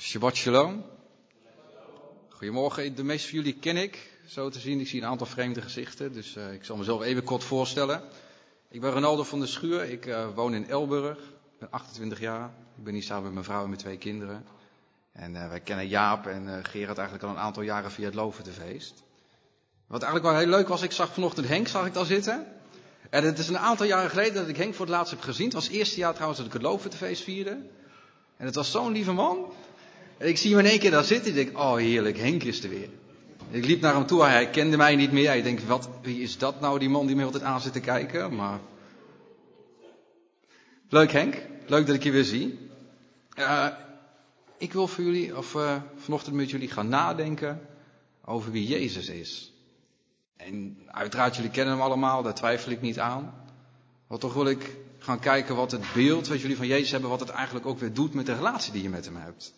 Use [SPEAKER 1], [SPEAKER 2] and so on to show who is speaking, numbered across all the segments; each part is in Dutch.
[SPEAKER 1] Shabbat shalom. Goedemorgen, de meeste van jullie ken ik, zo te zien. Ik zie een aantal vreemde gezichten, dus uh, ik zal mezelf even kort voorstellen. Ik ben Ronaldo van der Schuur, ik uh, woon in Elburg, ik ben 28 jaar. Ik ben hier samen met mijn vrouw en mijn twee kinderen. En uh, wij kennen Jaap en Gerard eigenlijk al een aantal jaren via het Loventenfeest. Wat eigenlijk wel heel leuk was, ik zag vanochtend Henk, zag ik daar zitten. En het is een aantal jaren geleden dat ik Henk voor het laatst heb gezien. Het was het eerste jaar trouwens dat ik het Loventenfeest vierde. En het was zo'n lieve man. Ik zie hem in één keer daar zitten. En ik denk, oh heerlijk, Henk is er weer. Ik liep naar hem toe, hij kende mij niet meer. Hij denkt, wat, wie is dat nou, die man die me altijd aan zit te kijken? Maar... Leuk Henk, leuk dat ik je weer zie. Uh, ik wil voor jullie, of uh, vanochtend met jullie gaan nadenken over wie Jezus is. En uiteraard, jullie kennen hem allemaal, daar twijfel ik niet aan. Maar toch wil ik gaan kijken wat het beeld wat jullie van Jezus hebben, wat het eigenlijk ook weer doet met de relatie die je met hem hebt.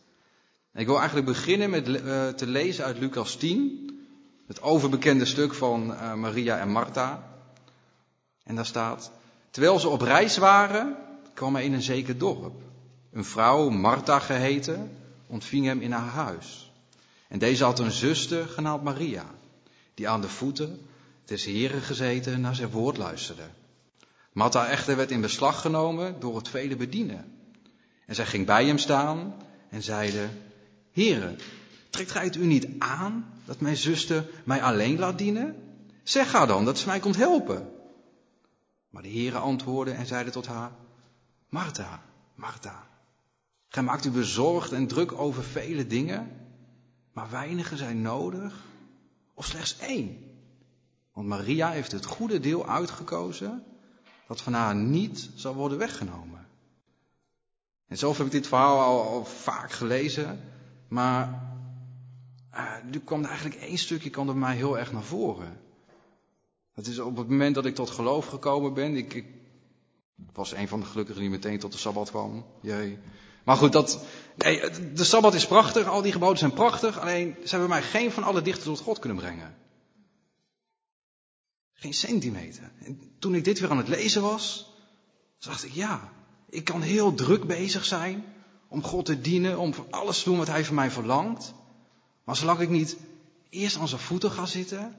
[SPEAKER 1] Ik wil eigenlijk beginnen met uh, te lezen uit Lucas 10, het overbekende stuk van uh, Maria en Martha. En daar staat, terwijl ze op reis waren, kwam hij in een zeker dorp. Een vrouw, Martha geheten, ontving hem in haar huis. En deze had een zuster genaamd Maria, die aan de voeten des Heren gezeten naar zijn woord luisterde. Martha echter werd in beslag genomen door het vele bedienen. En zij ging bij hem staan en zeide, Heren, trekt gij het u niet aan dat mijn zuster mij alleen laat dienen? Zeg haar dan dat ze mij komt helpen. Maar de heren antwoordde en zeiden tot haar, Martha, Martha, gij maakt u bezorgd en druk over vele dingen, maar weinige zijn nodig, of slechts één. Want Maria heeft het goede deel uitgekozen, dat van haar niet zal worden weggenomen. En zelf heb ik dit verhaal al, al vaak gelezen, maar uh, nu kwam er eigenlijk één stukje kwam er mij heel erg naar voren. Dat is op het moment dat ik tot geloof gekomen ben. Ik, ik was een van de gelukkigen die meteen tot de Sabbat kwam. Jee. Maar goed, dat, nee, de Sabbat is prachtig, al die geboden zijn prachtig. Alleen, ze hebben mij geen van alle dichter tot God kunnen brengen. Geen centimeter. En toen ik dit weer aan het lezen was, dacht ik, ja, ik kan heel druk bezig zijn om God te dienen, om alles te doen wat Hij van mij verlangt. Maar zolang ik niet eerst aan zijn voeten ga zitten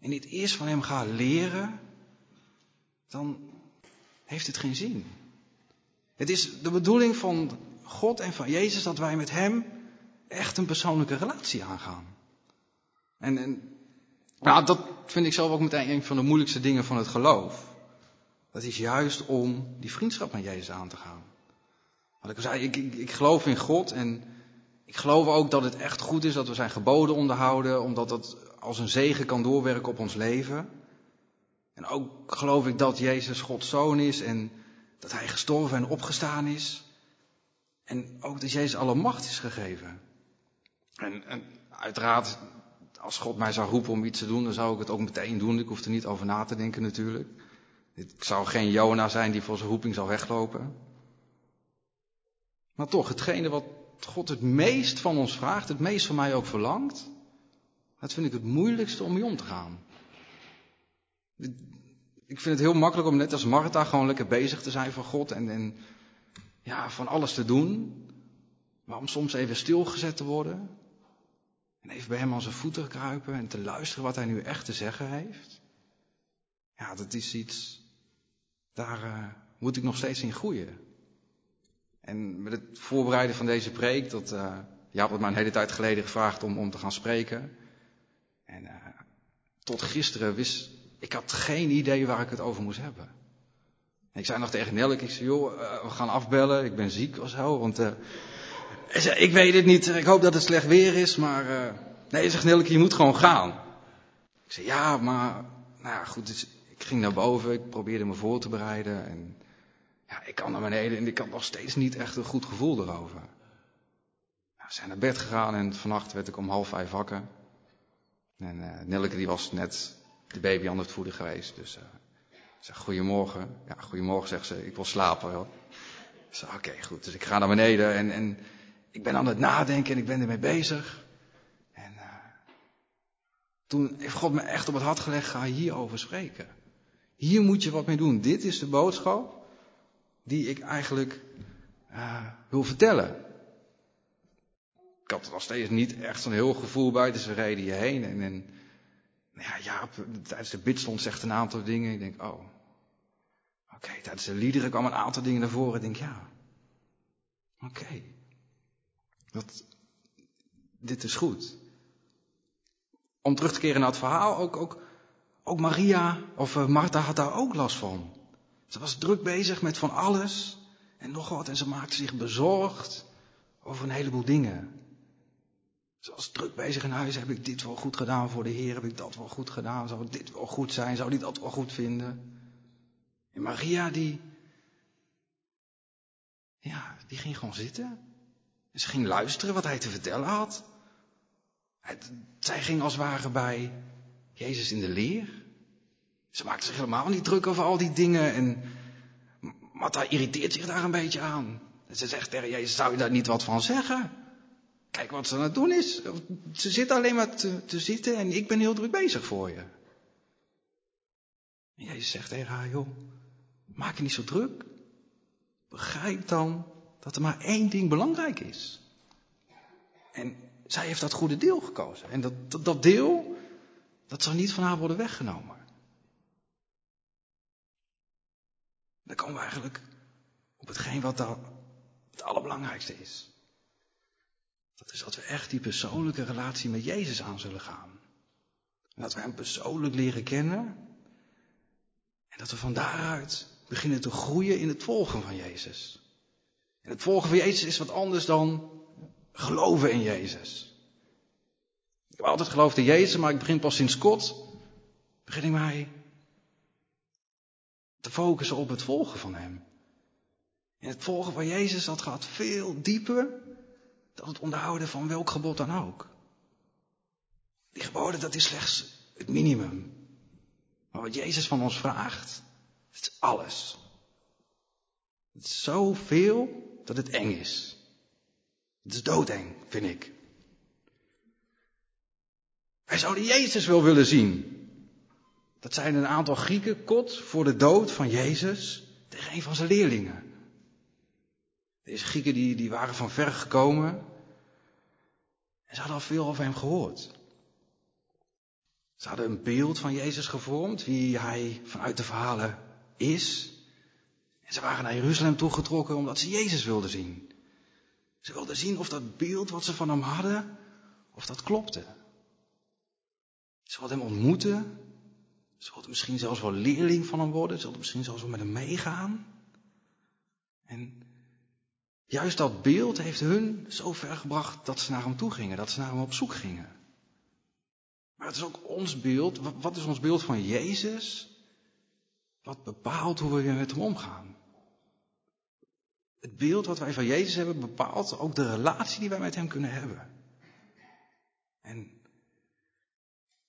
[SPEAKER 1] en niet eerst van Hem ga leren, dan heeft het geen zin. Het is de bedoeling van God en van Jezus dat wij met Hem echt een persoonlijke relatie aangaan. En, en nou, dat vind ik zelf ook meteen een van de moeilijkste dingen van het geloof. Dat is juist om die vriendschap met Jezus aan te gaan. Wat ik zei, ik, geloof in God en ik geloof ook dat het echt goed is dat we zijn geboden onderhouden, omdat dat als een zegen kan doorwerken op ons leven. En ook geloof ik dat Jezus Gods zoon is en dat hij gestorven en opgestaan is. En ook dat Jezus alle macht is gegeven. En, en uiteraard, als God mij zou roepen om iets te doen, dan zou ik het ook meteen doen. Ik hoef er niet over na te denken natuurlijk. Ik zou geen Jona zijn die voor zijn roeping zal weglopen. Maar toch, hetgene wat God het meest van ons vraagt, het meest van mij ook verlangt, dat vind ik het moeilijkste om mee om te gaan. Ik vind het heel makkelijk om net als Martha gewoon lekker bezig te zijn voor God en, en ja, van alles te doen. Maar om soms even stilgezet te worden. En even bij hem aan zijn voeten kruipen en te luisteren wat hij nu echt te zeggen heeft. Ja, dat is iets, daar uh, moet ik nog steeds in groeien. En met het voorbereiden van deze preek, dat, uh, Jaap had mij een hele tijd geleden gevraagd om, om te gaan spreken. En uh, tot gisteren wist, ik had geen idee waar ik het over moest hebben. En ik zei nog tegen Nelke, ik zei, joh, uh, we gaan afbellen, ik ben ziek of zo, want zei, ik weet het niet, ik hoop dat het slecht weer is, maar nee, zegt Nelke, je moet gewoon gaan. Ik zei, ja, maar, nou ja, goed, dus ik ging naar boven, ik probeerde me voor te bereiden en ja, ik kan naar beneden en ik had nog steeds niet echt een goed gevoel erover. Nou, we zijn naar bed gegaan en vannacht werd ik om half vijf wakker. En uh, Nelleke die was net de baby aan het voeden geweest. Dus uh, zeg goedemorgen. Ja, goedemorgen zegt ze, ik wil slapen. Ik zeg oké goed, dus ik ga naar beneden en, en ik ben aan het nadenken en ik ben ermee bezig. En uh, toen heeft God me echt op het hart gelegd, ga hierover spreken. Hier moet je wat mee doen. Dit is de boodschap die ik eigenlijk uh, wil vertellen. ik had er nog steeds niet echt zo'n heel gevoel bij, dus we reden hierheen. En, en nou ja, Jaap, tijdens de bidstond zegt een aantal dingen. Ik denk, oh, oké, tijdens de liederen kwam een aantal dingen naar voren. Ik denk, ja, oké, dat, dit is goed. Om terug te keren naar het verhaal, ook, ook, ook Maria of uh, Martha had daar ook last van. Ze was druk bezig met van alles en nog wat en ze maakte zich bezorgd over een heleboel dingen. Ze was druk bezig in huis, heb ik dit wel goed gedaan voor de Heer, heb ik dat wel goed gedaan, zou dit wel goed zijn, zou die dat wel goed vinden? En Maria die, ja, die ging gewoon zitten. En ze ging luisteren wat hij te vertellen had. Zij ging als ware bij Jezus in de leer. Ze maakte zich helemaal niet druk over al die dingen. En Martha irriteert zich daar een beetje aan. En ze zegt tegen Jezus, zou je daar niet wat van zeggen? Kijk wat ze aan het doen is. Ze zit alleen maar te, te zitten en ik ben heel druk bezig voor je. En Jezus zegt tegen haar, joh, maak je niet zo druk. Begrijp dan dat er maar één ding belangrijk is. En zij heeft dat goede deel gekozen. En dat, dat, dat deel, dat zal niet van haar worden weggenomen. Dan komen we eigenlijk op hetgeen wat dan het allerbelangrijkste is. Dat is dat we echt die persoonlijke relatie met Jezus aan zullen gaan. En dat we Hem persoonlijk leren kennen. En dat we van daaruit beginnen te groeien in het volgen van Jezus. En het volgen van Jezus is wat anders dan geloven in Jezus. Ik heb altijd geloofd in Jezus, maar ik begin pas sinds kort, begin ik mij te focussen op het volgen van Hem. En het volgen van Jezus, dat gaat veel dieper dan het onderhouden van welk gebod dan ook. Die geboden, dat is slechts het minimum. Maar wat Jezus van ons vraagt, is alles. Het is zoveel dat het eng is. Het is doodeng, vind ik. Wij zouden Jezus wel willen zien. Dat zijn een aantal Grieken kot voor de dood van Jezus tegen een van zijn leerlingen. Deze Grieken die, die waren van ver gekomen. En ze hadden al veel over hem gehoord. Ze hadden een beeld van Jezus gevormd, wie hij vanuit de verhalen is. En ze waren naar Jeruzalem toegetrokken omdat ze Jezus wilden zien. Ze wilden zien of dat beeld wat ze van hem hadden, of dat klopte. Ze wilden hem ontmoeten. Wilden misschien zelfs wel leerling van hem worden. Wilden misschien zelfs wel met hem meegaan. En juist dat beeld heeft hun zo ver gebracht dat ze naar hem toe gingen, dat ze naar hem op zoek gingen. Maar het is ook ons beeld. Wat is ons beeld van Jezus? Wat bepaalt hoe we met hem omgaan? Het beeld wat wij van Jezus hebben bepaalt ook de relatie die wij met hem kunnen hebben. En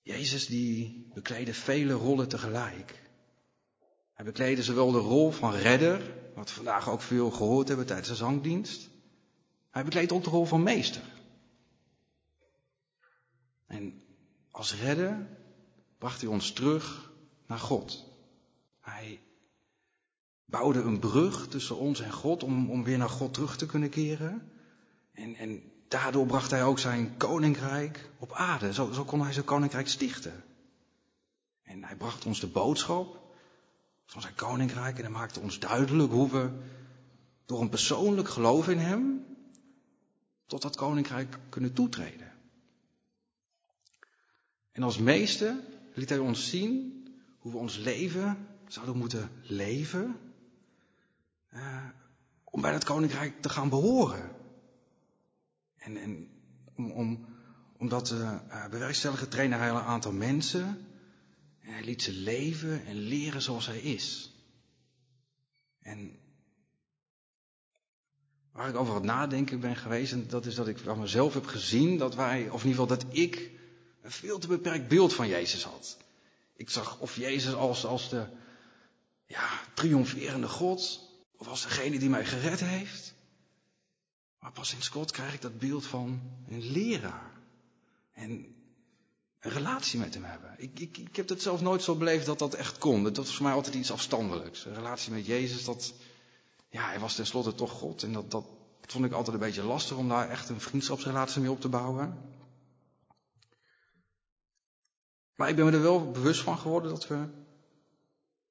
[SPEAKER 1] Jezus die bekleedde vele rollen tegelijk. Hij bekleedde zowel de rol van redder, wat we vandaag ook veel gehoord hebben tijdens de zangdienst. Hij bekleedt ook de rol van meester. En als redder bracht hij ons terug naar God. Hij bouwde een brug tussen ons en God om, om weer naar God terug te kunnen keren. En, en daardoor bracht hij ook zijn koninkrijk op aarde. Zo, zo kon hij zijn koninkrijk stichten. En hij bracht ons de boodschap van zijn koninkrijk en hij maakte ons duidelijk hoe we door een persoonlijk geloof in hem tot dat koninkrijk kunnen toetreden. En als meester liet hij ons zien hoe we ons leven zouden moeten leven uh, om bij dat koninkrijk te gaan behoren. En, en om, om, om dat uh, bewerkstelligen trainde hij een aantal mensen. En hij liet ze leven en leren zoals hij is. En waar ik over het nadenken ben geweest, en dat is dat ik van mezelf heb gezien dat wij, of in ieder geval dat ik, een veel te beperkt beeld van Jezus had. Ik zag of Jezus als, als de ja, triomferende God, of als degene die mij gered heeft. Maar pas sinds kort krijg ik dat beeld van een leraar. En een relatie met hem hebben. Ik, ik, ik heb het zelf nooit zo beleefd dat dat echt kon. Dat was voor mij altijd iets afstandelijks. Een relatie met Jezus, dat, ja, hij was tenslotte toch God. En dat, dat, vond ik altijd een beetje lastig om daar echt een vriendschapsrelatie mee op te bouwen. Maar ik ben me er wel bewust van geworden dat we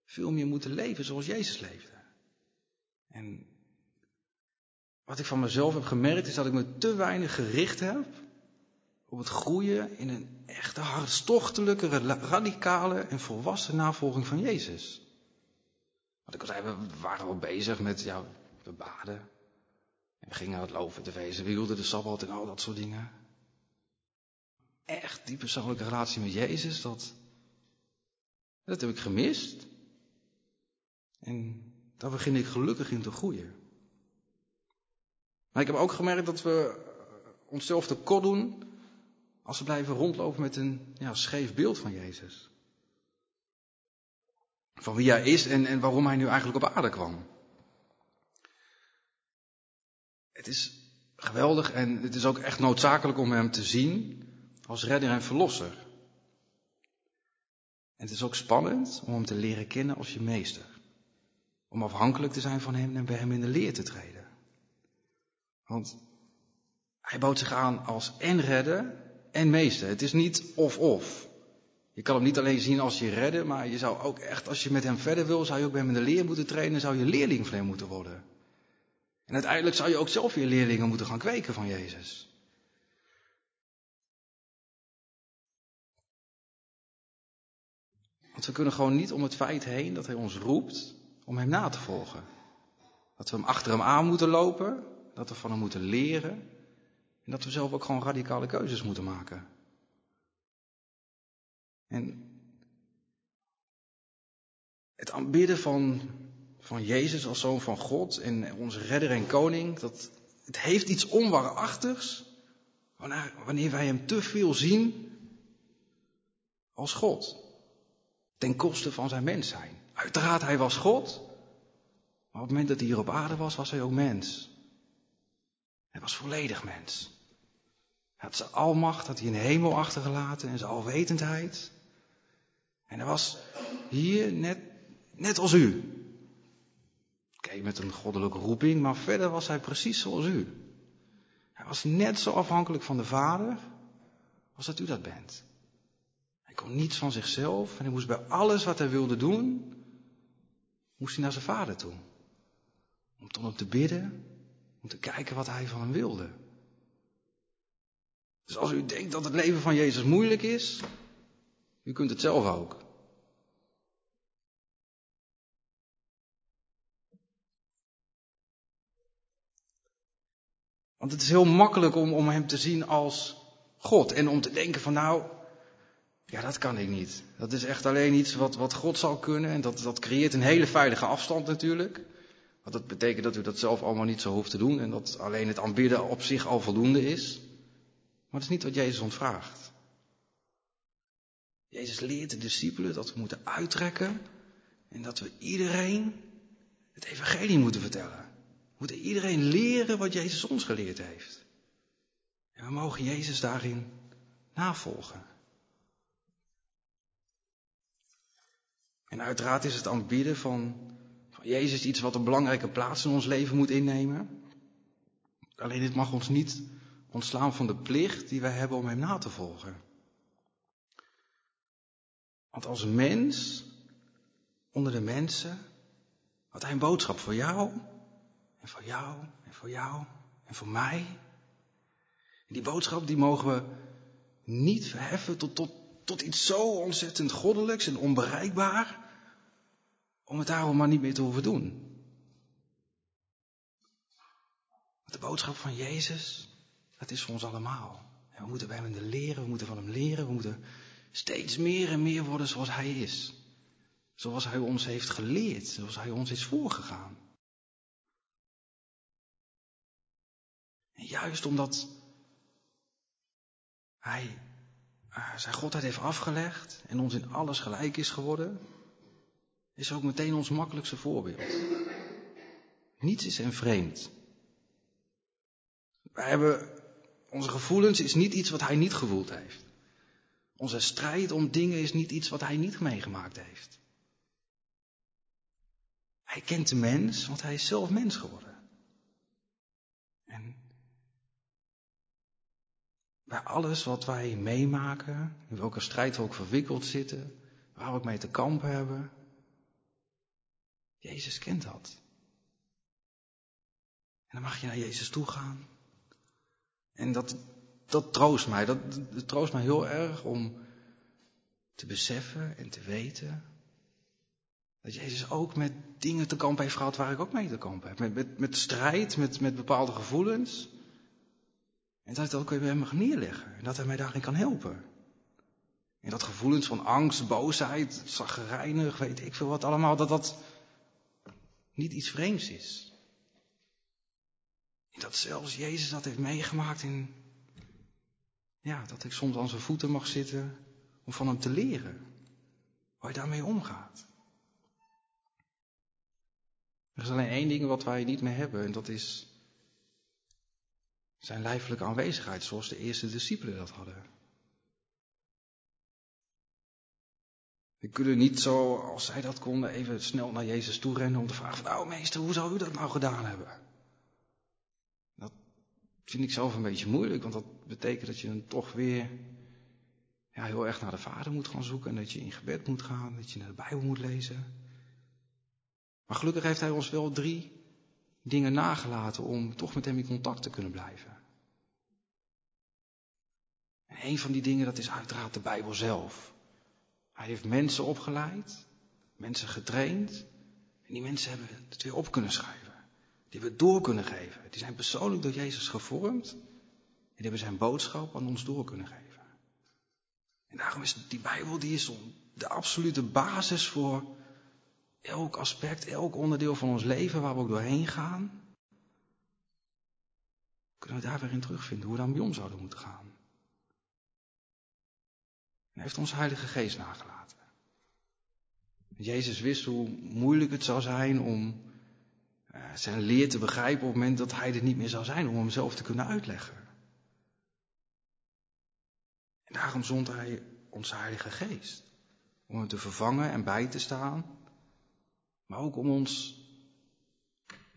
[SPEAKER 1] veel meer moeten leven zoals Jezus leefde. En wat ik van mezelf heb gemerkt is dat ik me te weinig gericht heb op het groeien in een echte hartstochtelijke, radicale en volwassen navolging van Jezus. Want ik al zei, we waren wel bezig met, ja, we baden. En we gingen het loven te wezen, we de Sabbat en al dat soort dingen. Echt die persoonlijke relatie met Jezus, dat, dat heb ik gemist. En daar begin ik gelukkig in te groeien. Maar ik heb ook gemerkt dat we onszelf tekort doen als we blijven rondlopen met een ja, scheef beeld van Jezus. Van wie hij is en, en waarom hij nu eigenlijk op aarde kwam. Het is geweldig en het is ook echt noodzakelijk om hem te zien als redder en verlosser. En het is ook spannend om hem te leren kennen als je meester. Om afhankelijk te zijn van hem en bij hem in de leer te treden. Want hij bood zich aan als en redder en meester. Het is niet of-of. Je kan hem niet alleen zien als je redder, maar je zou ook echt, als je met hem verder wil, zou je ook bij hem in de leer moeten trainen, zou je leerling van hem moeten worden. En uiteindelijk zou je ook zelf weer leerlingen moeten gaan kweken van Jezus. Want we kunnen gewoon niet om het feit heen dat hij ons roept om hem na te volgen. Dat we hem achter hem aan moeten lopen, dat we van hem moeten leren en dat we zelf ook gewoon radicale keuzes moeten maken. En het aanbidden van, van Jezus als zoon van God en onze redder en koning, dat, het heeft iets onwaarachtigs wanneer, wanneer wij hem te veel zien als God. Ten koste van zijn mens zijn. Uiteraard, hij was God. Maar op het moment dat hij hier op aarde was, was hij ook mens. Hij was volledig mens. Hij had zijn almacht, had hij in hemel achtergelaten en zijn alwetendheid. En hij was hier net, net als u. Oké, met een goddelijke roeping, maar verder was hij precies zoals u. Hij was net zo afhankelijk van de Vader als dat u dat bent. Hij kon niets van zichzelf en hij moest bij alles wat hij wilde doen, moest hij naar zijn vader toe. Om hem te bidden, om te kijken wat hij van hem wilde. Dus als u denkt dat het leven van Jezus moeilijk is, u kunt het zelf ook. Want het is heel makkelijk om, om hem te zien als God en om te denken van nou, ja dat kan ik niet. Dat is echt alleen iets wat, wat God zal kunnen en dat, dat creëert een hele veilige afstand natuurlijk. Want dat betekent dat u dat zelf allemaal niet zo hoeft te doen en dat alleen het aanbidden op zich al voldoende is. Maar dat is niet wat Jezus ons vraagt. Jezus leert de discipelen dat we moeten uittrekken en dat we iedereen het evangelie moeten vertellen. We moeten iedereen leren wat Jezus ons geleerd heeft. En we mogen Jezus daarin navolgen. En uiteraard is het aanbieden van Jezus iets wat een belangrijke plaats in ons leven moet innemen. Alleen dit mag ons niet ontslaan van de plicht die wij hebben om Hem na te volgen. Want als mens, onder de mensen, had Hij een boodschap voor jou, en voor jou, en voor jou, en voor mij. En die boodschap die mogen we niet verheffen tot, tot, tot iets zo ontzettend goddelijks en onbereikbaar, om het daarom maar niet meer te hoeven doen. de boodschap van Jezus, dat is voor ons allemaal. En we moeten bij hem leren, we moeten van hem leren, we moeten steeds meer en meer worden zoals hij is. Zoals hij ons heeft geleerd, zoals hij ons is voorgegaan. En juist omdat hij uh, zijn godheid heeft afgelegd en ons in alles gelijk is geworden, is ook meteen ons makkelijkste voorbeeld. Niets is hem vreemd. Wij hebben onze gevoelens is niet iets wat hij niet gevoeld heeft. Onze strijd om dingen is niet iets wat hij niet meegemaakt heeft. Hij kent de mens, want hij is zelf mens geworden. En bij alles wat wij meemaken, in welke strijd we ook verwikkeld zitten, waar we ook mee te kampen hebben, Jezus kent dat. En dan mag je naar Jezus toe gaan. En dat, dat troost mij. Dat, troost mij heel erg om te beseffen en te weten dat Jezus ook met dingen te kampen heeft gehad waar ik ook mee te kampen heb. Met, met, met strijd, met, met bepaalde gevoelens. En dat ik dat ook weer bij hem mag neerleggen. En dat hij mij daarin kan helpen. En dat gevoelens van angst, boosheid, zaggerijnig, weet ik veel wat allemaal, dat dat niet iets vreemds is. Dat zelfs Jezus dat heeft meegemaakt in, ja, dat ik soms aan zijn voeten mag zitten om van hem te leren. Hoe hij daarmee omgaat. Er is alleen één ding wat wij niet meer hebben en dat is zijn lijfelijke aanwezigheid zoals de eerste discipelen dat hadden. We kunnen niet zo, als zij dat konden, even snel naar Jezus toe rennen om te vragen van, nou meester, hoe zou u dat nou gedaan hebben? Dat vind ik zelf een beetje moeilijk, want dat betekent dat je dan toch weer ja, heel erg naar de Vader moet gaan zoeken en dat je in gebed moet gaan, dat je naar de Bijbel moet lezen. Maar gelukkig heeft Hij ons wel drie dingen nagelaten om toch met Hem in contact te kunnen blijven. En een van die dingen, dat is uiteraard de Bijbel zelf. Hij heeft mensen opgeleid, mensen getraind. En die mensen hebben het weer op kunnen schrijven. Die hebben het door kunnen geven. Die zijn persoonlijk door Jezus gevormd. En die hebben zijn boodschap aan ons door kunnen geven. En daarom is die Bijbel die is de absolute basis voor elk aspect, elk onderdeel van ons leven waar we ook doorheen gaan. Kunnen we daar weer in terugvinden hoe we dan bij om zouden moeten gaan. En heeft ons Heilige Geest nagelaten. Jezus wist hoe moeilijk het zou zijn om uh, zijn leer te begrijpen op het moment dat hij er niet meer zou zijn, om hem zelf te kunnen uitleggen. En daarom zond hij ons Heilige Geest. Om hem te vervangen en bij te staan, maar ook om ons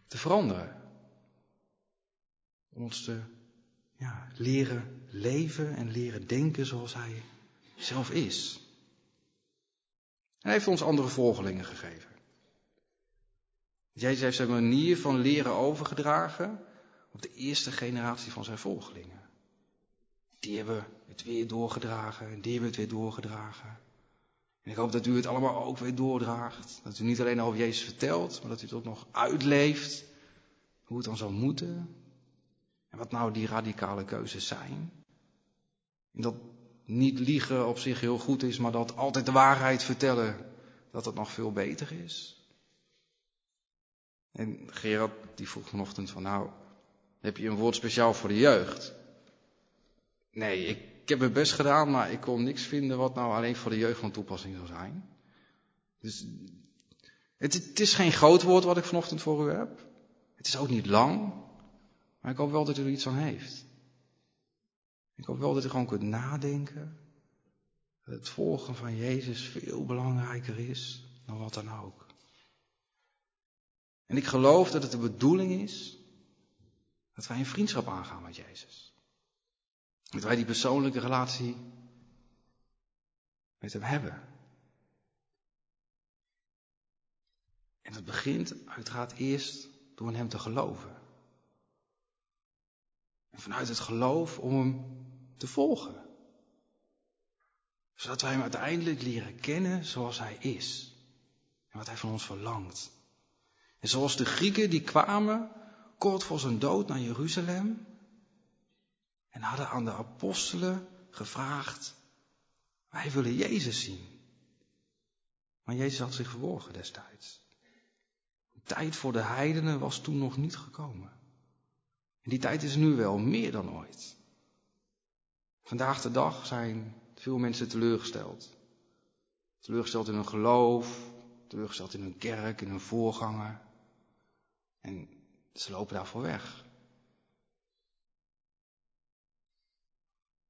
[SPEAKER 1] te veranderen. Om ons te ja, leren leven en leren denken zoals hij zelf is. Hij heeft ons andere volgelingen gegeven. Jezus heeft zijn manier van leren overgedragen op de eerste generatie van zijn volgelingen. Die hebben het weer doorgedragen en die hebben het weer doorgedragen. En ik hoop dat u het allemaal ook weer doordraagt. Dat u niet alleen over Jezus vertelt, maar dat u het ook nog uitleeft. Hoe het dan zou moeten. En wat nou die radicale keuzes zijn. En dat niet liegen op zich heel goed is, maar dat altijd de waarheid vertellen, dat het nog veel beter is. En Gerard die vroeg vanochtend van nou, heb je een woord speciaal voor de jeugd? Nee, ik heb het best gedaan, maar ik kon niks vinden wat nou alleen voor de jeugd van toepassing zou zijn. Dus het, het is geen groot woord wat ik vanochtend voor u heb. Het is ook niet lang, maar ik hoop wel dat u er iets aan heeft. Ik hoop wel dat u gewoon kunt nadenken. Dat het volgen van Jezus veel belangrijker is dan wat dan ook. En ik geloof dat het de bedoeling is dat wij een vriendschap aangaan met Jezus. Dat wij die persoonlijke relatie met Hem hebben. En dat begint uiteraard eerst door in Hem te geloven. En vanuit het geloof om Hem te volgen. Zodat wij Hem uiteindelijk leren kennen zoals Hij is. En wat Hij van ons verlangt. En zoals de Grieken die kwamen kort voor zijn dood naar Jeruzalem. En hadden aan de apostelen gevraagd, wij willen Jezus zien. Maar Jezus had zich verborgen destijds. De tijd voor de heidenen was toen nog niet gekomen. En die tijd is nu wel meer dan ooit. Vandaag de dag zijn veel mensen teleurgesteld. Teleurgesteld in hun geloof, teleurgesteld in hun kerk, in hun voorganger. En ze lopen daarvoor weg.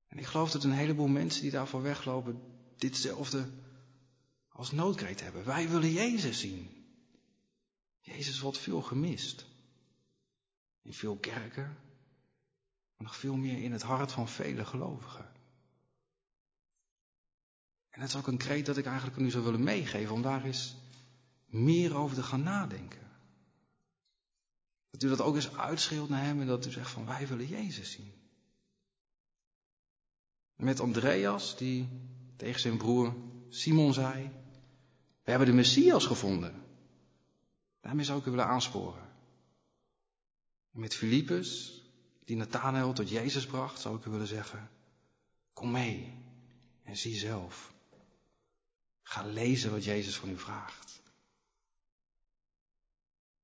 [SPEAKER 1] En ik geloof dat een heleboel mensen die daarvoor weglopen, ditzelfde als noodkreet hebben. Wij willen Jezus zien. Jezus wordt veel gemist. In veel kerken, Nog veel meer in het hart van vele gelovigen. En dat is ook een kreet dat ik eigenlijk nu zou willen meegeven, om daar eens meer over te gaan nadenken. Dat u dat ook eens uitschreeuwt naar hem en dat u zegt van wij willen Jezus zien. Met Andreas, die tegen zijn broer Simon zei, we hebben de Messias gevonden. Daarmee zou ik u willen aansporen. En met Filippus, die Nathanael tot Jezus bracht, zou ik u willen zeggen, kom mee en zie zelf. Ga lezen wat Jezus van u vraagt.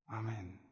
[SPEAKER 1] Amen.